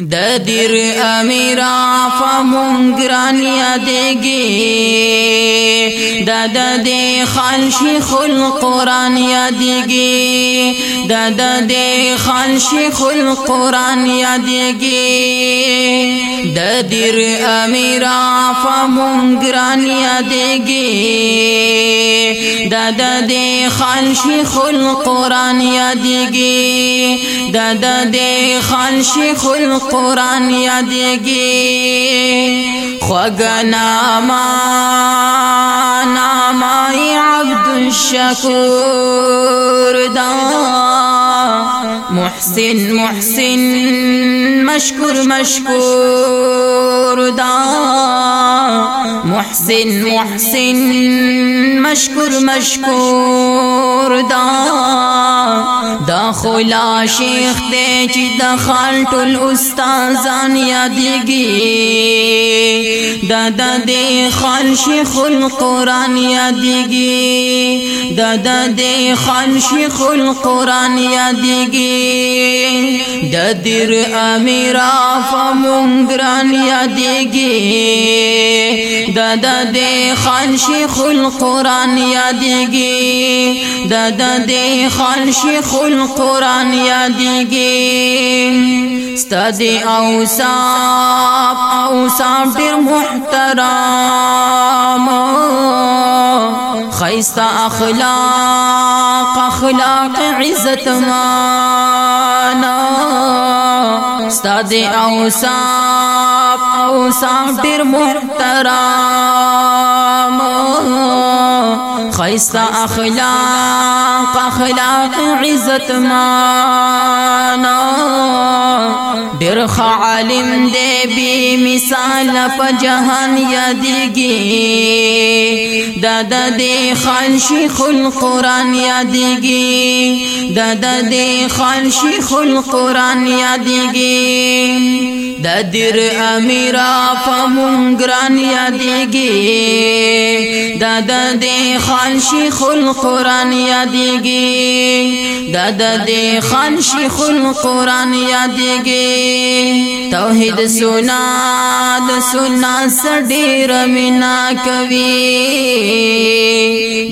د دیر امیرا فهم ګران یادګي د د دې خالشي خل قران یادګي د د دې خالشي خل قران یادګي د دیر امیرا فهم ګران یادګي د د دې خالشي خل قران یادګي د د دې خالشي خل قرآن یادگی خوگناما نامای عبد الشکور دا محسن محسن مشکور مشکور دا محسن محسن مشکور مشکور دا خلا شیخ دې چې د خان ټول استادان یادېږي د د دې خان شیخ القرآن یادېږي د د دې خان شیخ القرآن یادېږي د دیر امیر افمونګران یادېږي د د دې خان شیخ القرآن یادېږي د د دې خان شیخ القرآن قرآن یادیږي ستادي او صاحب او صاحب ډیر محترم خيستا اخلاق اخلاق عزت مانا ستدي او صاحب او صاحب محترم خیستا اخلاق اخلاق عزت مانا ډیر عالم دی بی مثال په جهان یادګي داد دې خان شیخ القران یادګي داد دې خان شیخ القران یادګي د دیر امیرا فمون ګران یادګي داد دې خان شیخ القرآن یادیگی دا دا دی خان شیخ القرآن یادیگی توحید سنا دا سنا سڑی رمینا کوي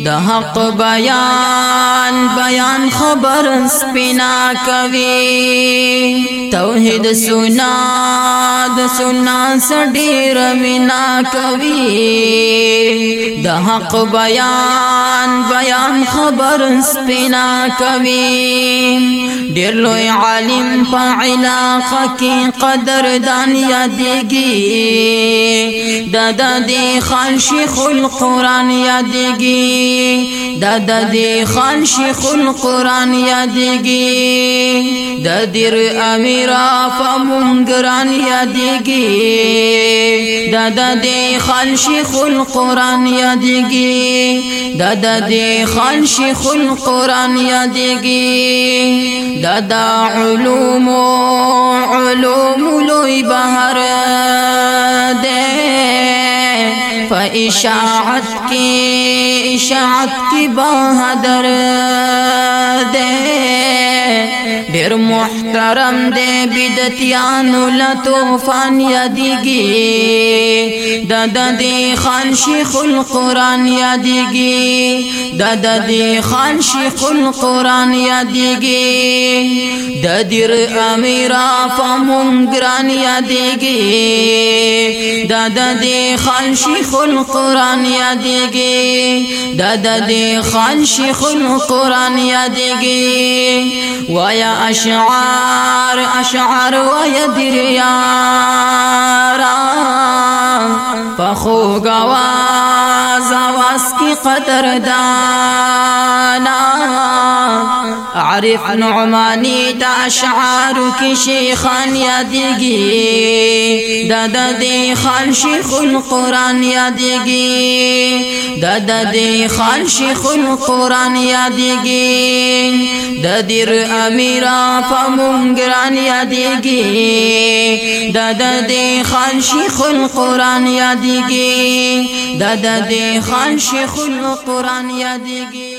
دا حق بیان بیان خبر سپینا کوي توحید سنا دا سنا سڑی رمینا کوي دا حق بیان قرآن بیان خبر پینا کبھی ډیر لوی عالم په علاقه کې قدردان یادېږي دادا دې خان شیخ القرآن یادېږي دادا دې خان شیخ القرآن یادېږي د دیر امیرا فمونګران یادېږي دادا دې خان شیخ القرآن یادېږي دادا دې خان شیخ القرآن یادېږي دادا علوم علوم لوی بهر دے فإشاعت کی اشاعت کی بہادر دے ډېر محترم دے بدتیان لا طوفان یادېږي د دې خان شیخ القرآن یادېږي دادا دی خان شیخ القرآن یادېږي د امیرا امیر افمون ګران یادېږي د خان شیخ القرآن یادیگی دادا دی خان شيخ القرآن یادیگی ويا اشعار اشعار ويا دریارا پخو گواز واسكي کی قدر دانا عارف نعمانی دا اشعار کی شیخان یادگی دا دا دی خان شیخ القرآن یادگی دا دا دی خان شیخ القرآن یادگی دا دیر امیرا فمونگران یادگی دا دا دی خان شیخ القرآن یادگی دا دا دی خان شیخ القرآن یادگی